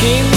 君